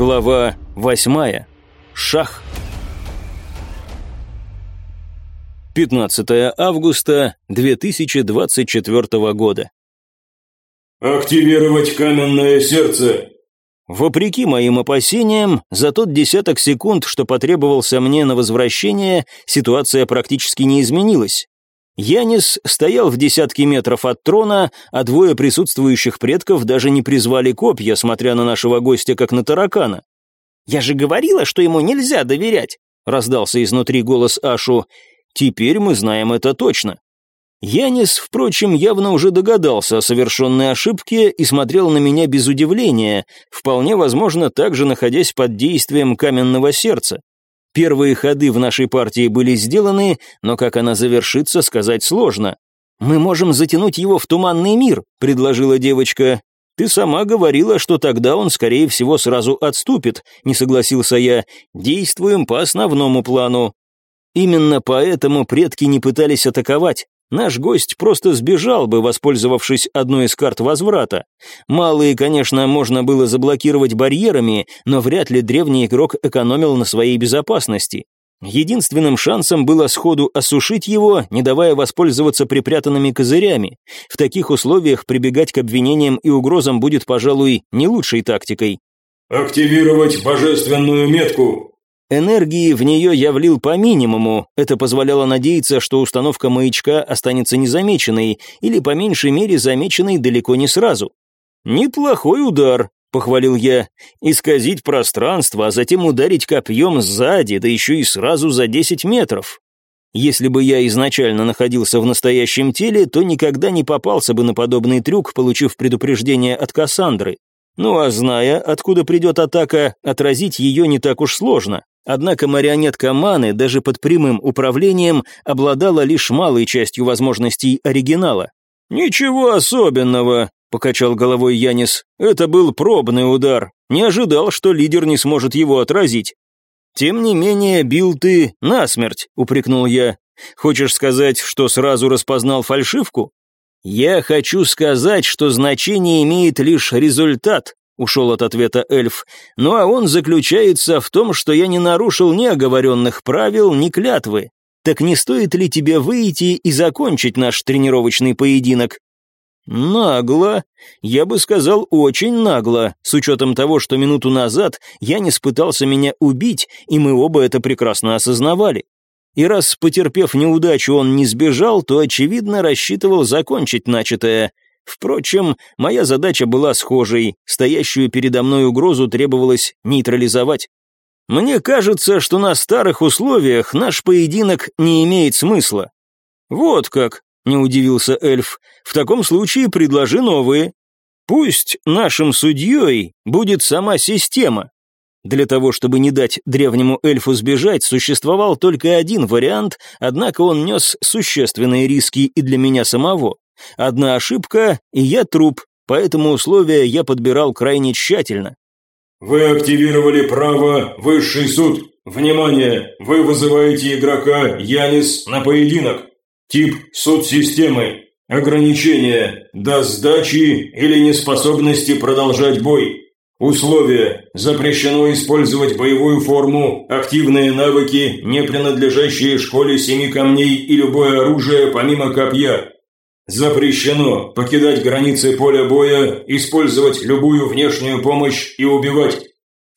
Глава восьмая. Шах. 15 августа 2024 года. «Активировать каменное сердце!» Вопреки моим опасениям, за тот десяток секунд, что потребовался мне на возвращение, ситуация практически не изменилась. Янис стоял в десятке метров от трона, а двое присутствующих предков даже не призвали копья, смотря на нашего гостя как на таракана. «Я же говорила, что ему нельзя доверять», — раздался изнутри голос Ашу. «Теперь мы знаем это точно». Янис, впрочем, явно уже догадался о совершенной ошибке и смотрел на меня без удивления, вполне возможно, также находясь под действием каменного сердца. Первые ходы в нашей партии были сделаны, но как она завершится, сказать сложно. «Мы можем затянуть его в туманный мир», — предложила девочка. «Ты сама говорила, что тогда он, скорее всего, сразу отступит», — не согласился я. «Действуем по основному плану». Именно поэтому предки не пытались атаковать. Наш гость просто сбежал бы, воспользовавшись одной из карт возврата. Малые, конечно, можно было заблокировать барьерами, но вряд ли древний игрок экономил на своей безопасности. Единственным шансом было сходу осушить его, не давая воспользоваться припрятанными козырями. В таких условиях прибегать к обвинениям и угрозам будет, пожалуй, не лучшей тактикой. «Активировать божественную метку!» Энергии в нее я влил по минимуму, это позволяло надеяться, что установка маячка останется незамеченной, или по меньшей мере замеченной далеко не сразу. «Неплохой удар», — похвалил я, — «исказить пространство, а затем ударить копьем сзади, да еще и сразу за 10 метров». Если бы я изначально находился в настоящем теле, то никогда не попался бы на подобный трюк, получив предупреждение от Кассандры. Ну а зная, откуда придет атака, отразить ее не так уж сложно. Однако марионетка Маны даже под прямым управлением обладала лишь малой частью возможностей оригинала. «Ничего особенного», — покачал головой Янис. «Это был пробный удар. Не ожидал, что лидер не сможет его отразить». «Тем не менее, бил ты насмерть», — упрекнул я. «Хочешь сказать, что сразу распознал фальшивку?» «Я хочу сказать, что значение имеет лишь результат», ушел от ответа эльф. «Ну а он заключается в том, что я не нарушил ни оговоренных правил, ни клятвы. Так не стоит ли тебе выйти и закончить наш тренировочный поединок?» «Нагло. Я бы сказал, очень нагло, с учетом того, что минуту назад я не пытался меня убить, и мы оба это прекрасно осознавали. И раз, потерпев неудачу, он не сбежал, то, очевидно, рассчитывал закончить начатое. Впрочем, моя задача была схожей, стоящую передо мной угрозу требовалось нейтрализовать. Мне кажется, что на старых условиях наш поединок не имеет смысла. Вот как, не удивился эльф, в таком случае предложи новые. Пусть нашим судьей будет сама система. Для того, чтобы не дать древнему эльфу сбежать, существовал только один вариант, однако он нес существенные риски и для меня самого. Одна ошибка, и я труп, поэтому условия я подбирал крайне тщательно. «Вы активировали право «Высший суд». Внимание! Вы вызываете игрока Янис на поединок. Тип «Суд системы». Ограничение «До сдачи или неспособности продолжать бой». Условия. Запрещено использовать боевую форму, активные навыки, не принадлежащие школе семи камней и любое оружие помимо копья. Запрещено покидать границы поля боя, использовать любую внешнюю помощь и убивать.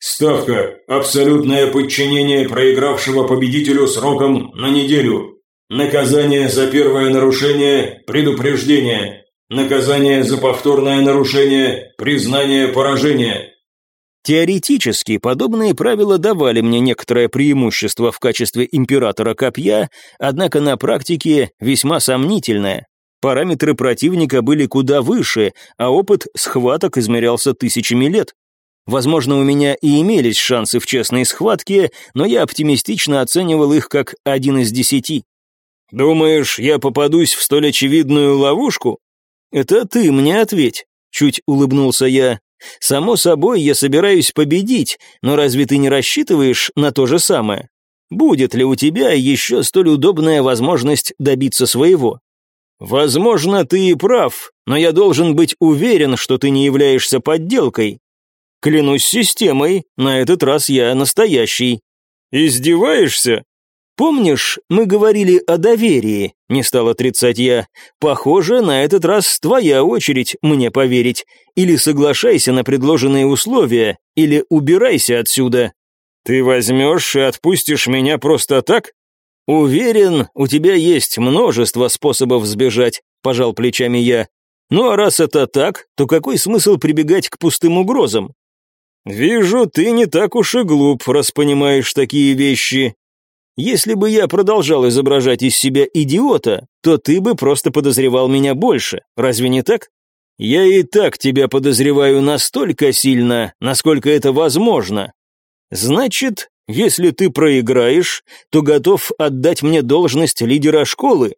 Ставка – абсолютное подчинение проигравшего победителю сроком на неделю. Наказание за первое нарушение – предупреждение. Наказание за повторное нарушение – признание поражения. Теоретически, подобные правила давали мне некоторое преимущество в качестве императора копья, однако на практике весьма сомнительное. Параметры противника были куда выше, а опыт схваток измерялся тысячами лет. Возможно, у меня и имелись шансы в честной схватке, но я оптимистично оценивал их как один из десяти. «Думаешь, я попадусь в столь очевидную ловушку?» «Это ты мне ответь», — чуть улыбнулся я. «Само собой, я собираюсь победить, но разве ты не рассчитываешь на то же самое? Будет ли у тебя еще столь удобная возможность добиться своего?» «Возможно, ты и прав, но я должен быть уверен, что ты не являешься подделкой». Клянусь системой, на этот раз я настоящий. Издеваешься? Помнишь, мы говорили о доверии, не стал отрицать я. Похоже, на этот раз твоя очередь мне поверить. Или соглашайся на предложенные условия, или убирайся отсюда. Ты возьмешь и отпустишь меня просто так? Уверен, у тебя есть множество способов сбежать, пожал плечами я. Ну а раз это так, то какой смысл прибегать к пустым угрозам? Вижу, ты не так уж и глуп, раз понимаешь такие вещи. Если бы я продолжал изображать из себя идиота, то ты бы просто подозревал меня больше, разве не так? Я и так тебя подозреваю настолько сильно, насколько это возможно. Значит, если ты проиграешь, то готов отдать мне должность лидера школы.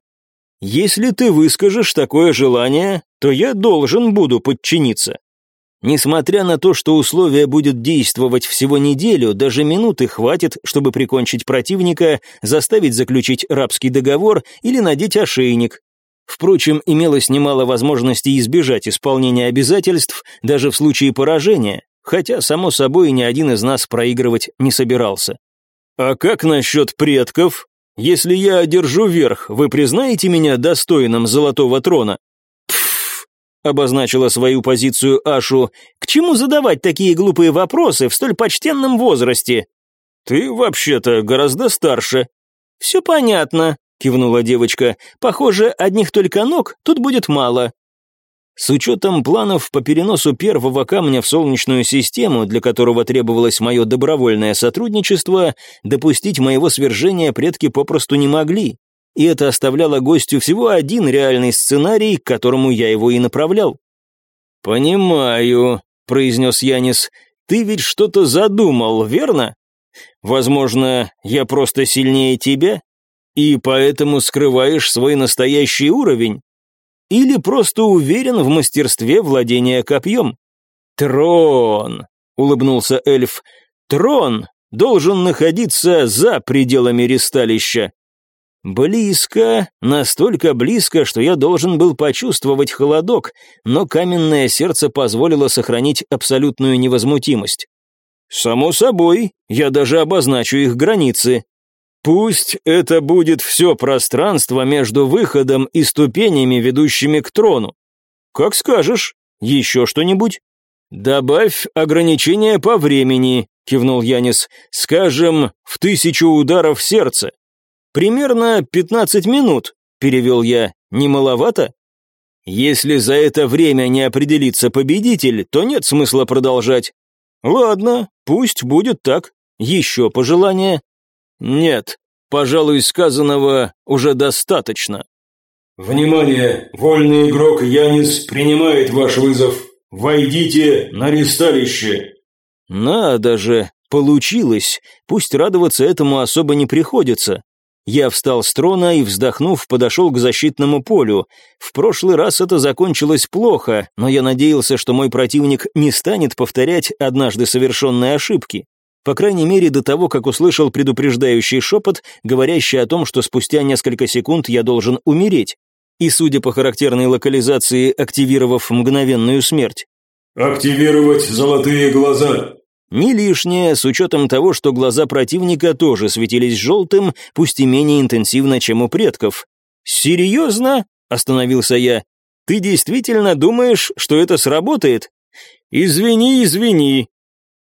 Если ты выскажешь такое желание, то я должен буду подчиниться. Несмотря на то, что условие будет действовать всего неделю, даже минуты хватит, чтобы прикончить противника, заставить заключить рабский договор или надеть ошейник. Впрочем, имелось немало возможностей избежать исполнения обязательств даже в случае поражения, хотя, само собой, ни один из нас проигрывать не собирался. «А как насчет предков? Если я одержу верх, вы признаете меня достойным золотого трона?» обозначила свою позицию Ашу. «К чему задавать такие глупые вопросы в столь почтенном возрасте?» «Ты вообще-то гораздо старше». «Все понятно», — кивнула девочка. «Похоже, одних только ног тут будет мало». С учетом планов по переносу первого камня в Солнечную систему, для которого требовалось мое добровольное сотрудничество, допустить моего свержения предки попросту не могли и это оставляло гостю всего один реальный сценарий, к которому я его и направлял. «Понимаю», — произнес Янис, — «ты ведь что-то задумал, верно? Возможно, я просто сильнее тебя, и поэтому скрываешь свой настоящий уровень? Или просто уверен в мастерстве владения копьем?» «Трон», — улыбнулся эльф, — «трон должен находиться за пределами ристалища. Близко, настолько близко, что я должен был почувствовать холодок, но каменное сердце позволило сохранить абсолютную невозмутимость. «Само собой, я даже обозначу их границы. Пусть это будет все пространство между выходом и ступенями, ведущими к трону. Как скажешь, еще что-нибудь?» «Добавь ограничение по времени», — кивнул Янис, — «скажем, в тысячу ударов сердца. «Примерно пятнадцать минут», — перевел я. «Не маловато?» «Если за это время не определится победитель, то нет смысла продолжать». «Ладно, пусть будет так. Еще пожелание?» «Нет, пожалуй, сказанного уже достаточно». «Внимание! Вольный игрок Янис принимает ваш вызов. Войдите на ресталище!» «Надо же, получилось. Пусть радоваться этому особо не приходится. Я встал с трона и, вздохнув, подошел к защитному полю. В прошлый раз это закончилось плохо, но я надеялся, что мой противник не станет повторять однажды совершенные ошибки. По крайней мере, до того, как услышал предупреждающий шепот, говорящий о том, что спустя несколько секунд я должен умереть. И, судя по характерной локализации, активировав мгновенную смерть. «Активировать золотые глаза», не лишнее, с учетом того, что глаза противника тоже светились желтым, пусть и менее интенсивно, чем у предков. «Серьезно?» – остановился я. «Ты действительно думаешь, что это сработает?» «Извини, извини».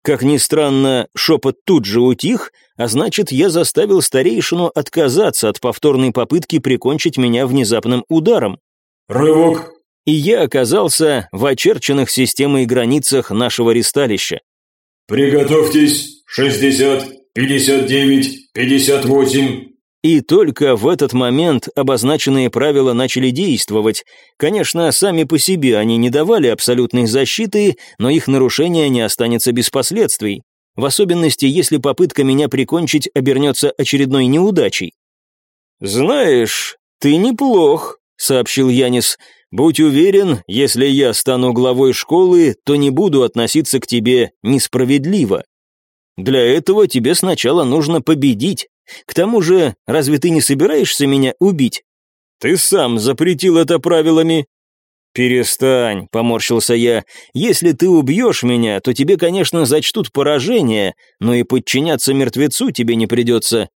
Как ни странно, шепот тут же утих, а значит, я заставил старейшину отказаться от повторной попытки прикончить меня внезапным ударом. «Рывок!» И я оказался в очерченных системой границах нашего ристалища. «Приготовьтесь! Шестьдесят, пятьдесят девять, пятьдесят восемь!» И только в этот момент обозначенные правила начали действовать. Конечно, сами по себе они не давали абсолютной защиты, но их нарушение не останется без последствий. В особенности, если попытка меня прикончить обернется очередной неудачей. «Знаешь, ты неплох», — сообщил Янис. Будь уверен, если я стану главой школы, то не буду относиться к тебе несправедливо. Для этого тебе сначала нужно победить. К тому же, разве ты не собираешься меня убить? Ты сам запретил это правилами. «Перестань», — поморщился я. «Если ты убьешь меня, то тебе, конечно, зачтут поражение, но и подчиняться мертвецу тебе не придется».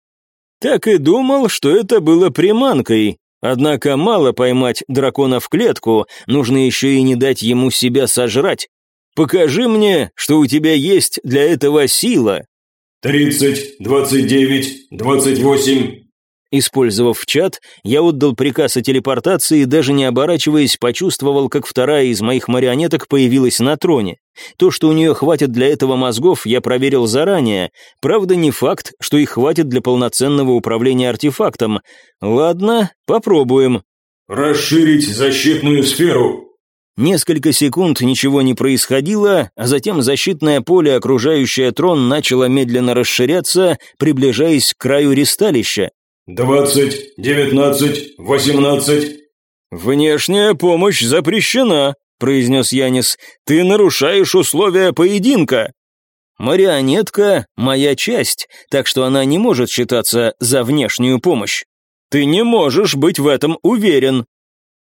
Так и думал, что это было приманкой. Однако мало поймать дракона в клетку, нужно еще и не дать ему себя сожрать. Покажи мне, что у тебя есть для этого сила. «Тридцать, двадцать девять, двадцать восемь, Использовав чат, я отдал приказ о телепортации и даже не оборачиваясь, почувствовал, как вторая из моих марионеток появилась на троне. То, что у нее хватит для этого мозгов, я проверил заранее. Правда, не факт, что их хватит для полноценного управления артефактом. Ладно, попробуем. «Расширить защитную сферу», Несколько секунд ничего не происходило, а затем защитное поле, окружающее трон, начало медленно расширяться, приближаясь к краю ристалища. «Двадцать, девятнадцать, восемнадцать...» «Внешняя помощь запрещена», — произнес Янис. «Ты нарушаешь условия поединка». «Марионетка — моя часть, так что она не может считаться за внешнюю помощь. Ты не можешь быть в этом уверен».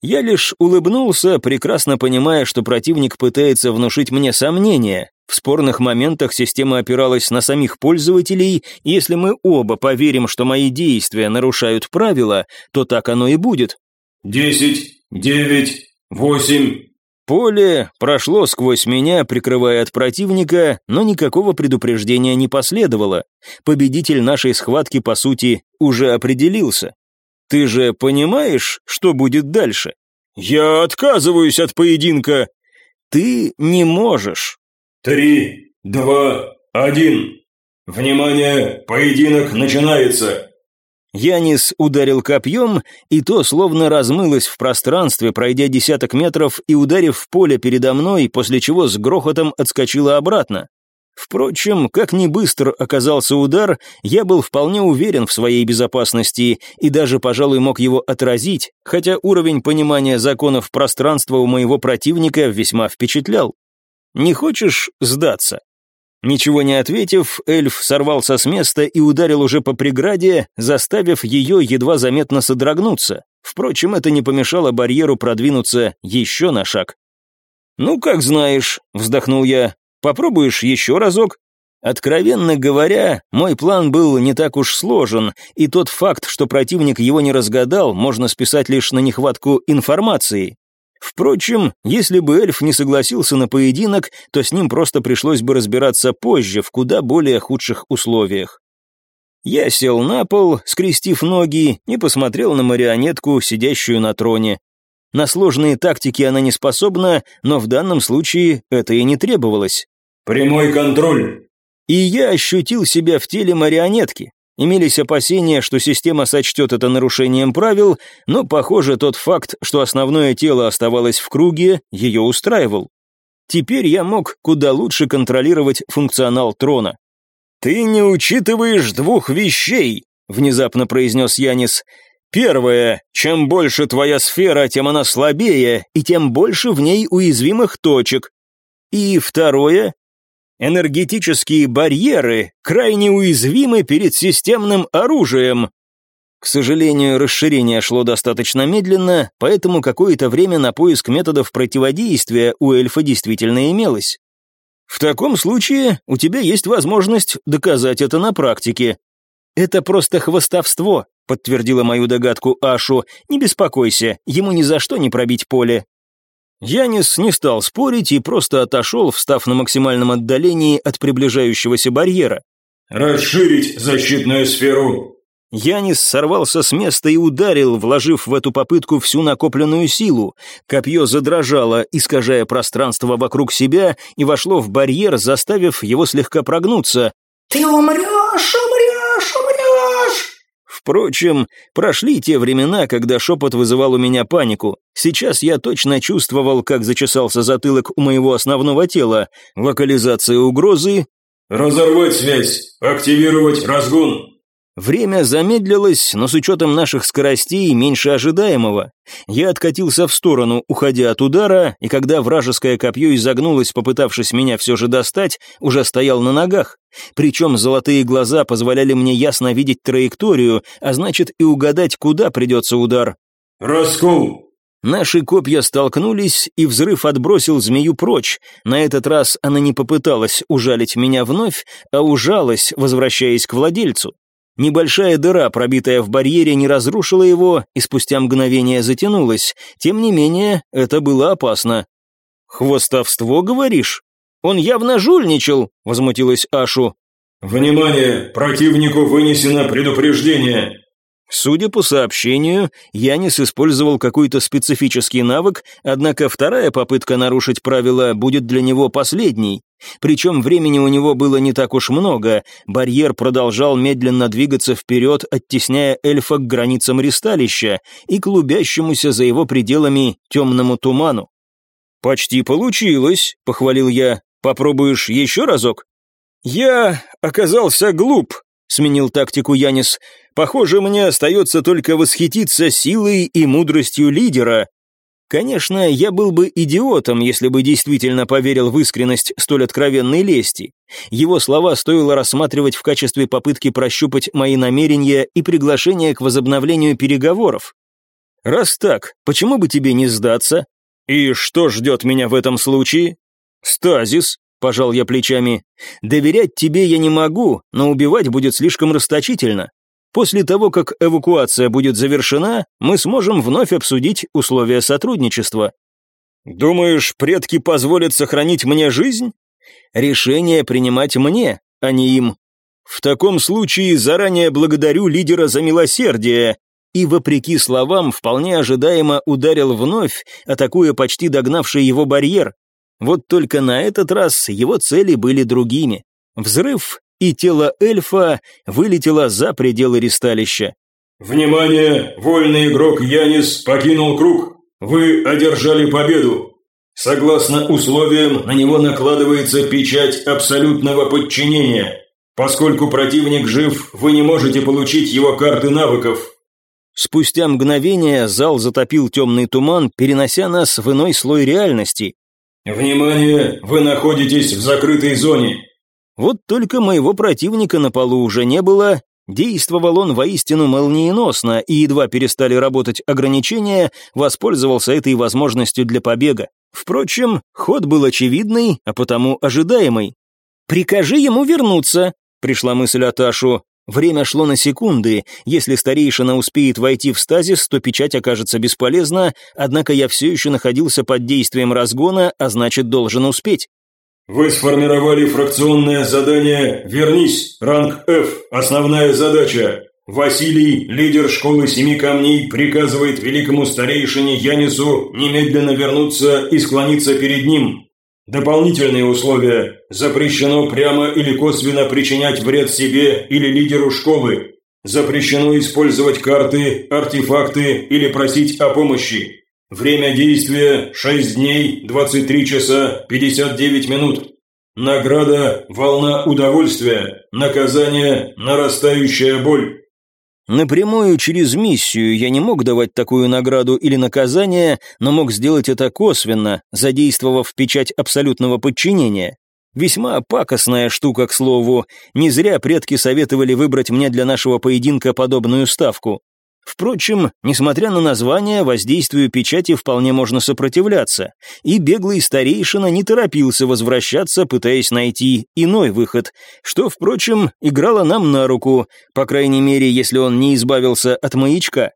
Я лишь улыбнулся, прекрасно понимая, что противник пытается внушить мне сомнения, в спорных моментах система опиралась на самих пользователей, и если мы оба поверим, что мои действия нарушают правила, то так оно и будет. «Десять, девять, восемь...» Поле прошло сквозь меня, прикрывая от противника, но никакого предупреждения не последовало. Победитель нашей схватки, по сути, уже определился. Ты же понимаешь, что будет дальше? Я отказываюсь от поединка. Ты не можешь. Три, два, один. Внимание, поединок начинается. Янис ударил копьем, и то словно размылось в пространстве, пройдя десяток метров и ударив в поле передо мной, после чего с грохотом отскочило обратно. Впрочем, как ни быстро оказался удар, я был вполне уверен в своей безопасности и даже, пожалуй, мог его отразить, хотя уровень понимания законов пространства у моего противника весьма впечатлял. Не хочешь сдаться?» Ничего не ответив, эльф сорвался с места и ударил уже по преграде, заставив ее едва заметно содрогнуться. Впрочем, это не помешало барьеру продвинуться еще на шаг. «Ну, как знаешь», — вздохнул я, — «попробуешь еще разок?» Откровенно говоря, мой план был не так уж сложен, и тот факт, что противник его не разгадал, можно списать лишь на нехватку информации. Впрочем, если бы эльф не согласился на поединок, то с ним просто пришлось бы разбираться позже, в куда более худших условиях. Я сел на пол, скрестив ноги, и посмотрел на марионетку, сидящую на троне. На сложные тактики она не способна, но в данном случае это и не требовалось. «Прямой контроль!» И я ощутил себя в теле марионетки. Имелись опасения, что система сочтет это нарушением правил, но, похоже, тот факт, что основное тело оставалось в круге, ее устраивал. Теперь я мог куда лучше контролировать функционал трона. «Ты не учитываешь двух вещей», — внезапно произнес Янис. «Первое, чем больше твоя сфера, тем она слабее, и тем больше в ней уязвимых точек. И второе, Энергетические барьеры крайне уязвимы перед системным оружием. К сожалению, расширение шло достаточно медленно, поэтому какое-то время на поиск методов противодействия у эльфа действительно имелось. В таком случае у тебя есть возможность доказать это на практике. Это просто хвостовство, подтвердила мою догадку Ашу. Не беспокойся, ему ни за что не пробить поле. Янис не стал спорить и просто отошел, встав на максимальном отдалении от приближающегося барьера. «Расширить защитную сферу!» Янис сорвался с места и ударил, вложив в эту попытку всю накопленную силу. Копье задрожало, искажая пространство вокруг себя, и вошло в барьер, заставив его слегка прогнуться. «Ты умрешь, умрешь, умрешь!» Впрочем, прошли те времена, когда шепот вызывал у меня панику. Сейчас я точно чувствовал, как зачесался затылок у моего основного тела. Локализация угрозы... «Разорвать связь! Активировать разгон!» Время замедлилось, но с учетом наших скоростей меньше ожидаемого. Я откатился в сторону, уходя от удара, и когда вражеское копье изогнулось, попытавшись меня все же достать, уже стоял на ногах. Причем золотые глаза позволяли мне ясно видеть траекторию, а значит и угадать, куда придется удар. «Раскол!» Наши копья столкнулись, и взрыв отбросил змею прочь. На этот раз она не попыталась ужалить меня вновь, а ужалась, возвращаясь к владельцу. Небольшая дыра, пробитая в барьере, не разрушила его и спустя мгновение затянулась. Тем не менее, это было опасно. «Хвостовство, говоришь? Он явно жульничал», — возмутилась Ашу. «Внимание! Противнику вынесено предупреждение!» Судя по сообщению, Янис использовал какой-то специфический навык, однако вторая попытка нарушить правила будет для него последней. Причем времени у него было не так уж много, барьер продолжал медленно двигаться вперед, оттесняя эльфа к границам ристалища и клубящемуся за его пределами темному туману. «Почти получилось», — похвалил я. «Попробуешь еще разок?» «Я оказался глуп», — сменил тактику Янис. Похоже, мне остается только восхититься силой и мудростью лидера. Конечно, я был бы идиотом, если бы действительно поверил в искренность столь откровенной лести. Его слова стоило рассматривать в качестве попытки прощупать мои намерения и приглашения к возобновлению переговоров. Раз так, почему бы тебе не сдаться? И что ждет меня в этом случае? Стазис, пожал я плечами. Доверять тебе я не могу, но убивать будет слишком расточительно. После того, как эвакуация будет завершена, мы сможем вновь обсудить условия сотрудничества. Думаешь, предки позволят сохранить мне жизнь? Решение принимать мне, а не им. В таком случае заранее благодарю лидера за милосердие, и, вопреки словам, вполне ожидаемо ударил вновь, атакуя почти догнавший его барьер. Вот только на этот раз его цели были другими. Взрыв и тело эльфа вылетело за пределы ристалища. «Внимание! Вольный игрок Янис покинул круг. Вы одержали победу. Согласно условиям, на него накладывается печать абсолютного подчинения. Поскольку противник жив, вы не можете получить его карты навыков». Спустя мгновение зал затопил темный туман, перенося нас в иной слой реальности. «Внимание! Вы находитесь в закрытой зоне. Вот только моего противника на полу уже не было, действовал он воистину молниеносно, и едва перестали работать ограничения, воспользовался этой возможностью для побега. Впрочем, ход был очевидный, а потому ожидаемый. «Прикажи ему вернуться», — пришла мысль Аташу. Время шло на секунды, если старейшина успеет войти в стазис, то печать окажется бесполезна, однако я все еще находился под действием разгона, а значит должен успеть. Вы сформировали фракционное задание «Вернись», ранг F, основная задача. Василий, лидер школы Семи Камней, приказывает великому старейшине Янису немедленно вернуться и склониться перед ним. Дополнительные условия. Запрещено прямо или косвенно причинять вред себе или лидеру школы. Запрещено использовать карты, артефакты или просить о помощи. Время действия 6 дней, 23 часа, 59 минут. Награда – волна удовольствия. Наказание – нарастающая боль. Напрямую через миссию я не мог давать такую награду или наказание, но мог сделать это косвенно, задействовав печать абсолютного подчинения. Весьма пакостная штука, к слову. Не зря предки советовали выбрать мне для нашего поединка подобную ставку. Впрочем, несмотря на название, воздействию печати вполне можно сопротивляться, и беглый старейшина не торопился возвращаться, пытаясь найти иной выход, что, впрочем, играло нам на руку, по крайней мере, если он не избавился от маячка.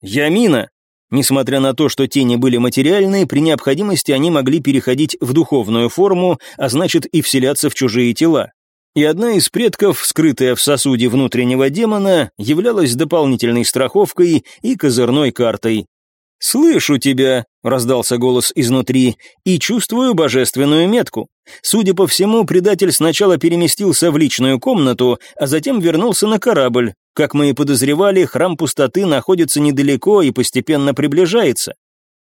Ямина. Несмотря на то, что тени были материальные, при необходимости они могли переходить в духовную форму, а значит и вселяться в чужие тела и одна из предков, скрытая в сосуде внутреннего демона, являлась дополнительной страховкой и козырной картой. «Слышу тебя», — раздался голос изнутри, — «и чувствую божественную метку. Судя по всему, предатель сначала переместился в личную комнату, а затем вернулся на корабль. Как мы и подозревали, храм пустоты находится недалеко и постепенно приближается.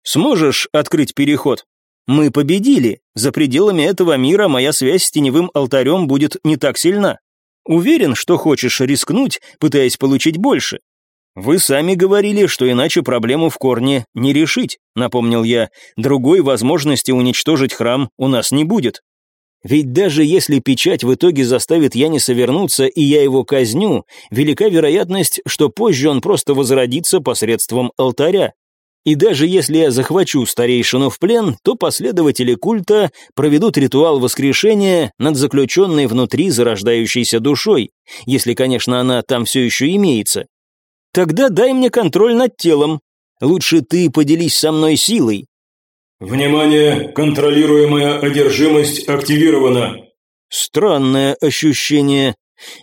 Сможешь открыть переход?» Мы победили. За пределами этого мира моя связь с теневым алтарем будет не так сильна. Уверен, что хочешь рискнуть, пытаясь получить больше. Вы сами говорили, что иначе проблему в корне не решить, напомнил я. Другой возможности уничтожить храм у нас не будет. Ведь даже если печать в итоге заставит Яниса вернуться, и я его казню, велика вероятность, что позже он просто возродится посредством алтаря. И даже если я захвачу старейшину в плен, то последователи культа проведут ритуал воскрешения над заключенной внутри зарождающейся душой, если, конечно, она там все еще имеется. Тогда дай мне контроль над телом. Лучше ты поделись со мной силой. Внимание, контролируемая одержимость активирована. Странное ощущение.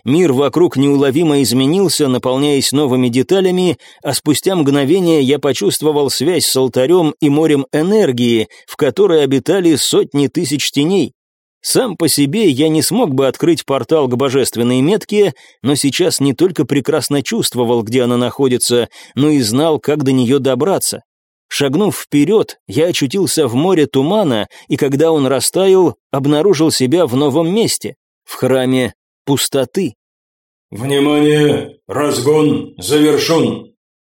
Мир вокруг неуловимо изменился, наполняясь новыми деталями, а спустя мгновение я почувствовал связь с алтарем и морем энергии, в которой обитали сотни тысяч теней. Сам по себе я не смог бы открыть портал к божественной метке, но сейчас не только прекрасно чувствовал, где она находится, но и знал, как до нее добраться. Шагнув вперед, я очутился в море тумана, и когда он растаял, обнаружил себя в новом месте, в храме пустоты. «Внимание! Разгон завершен!»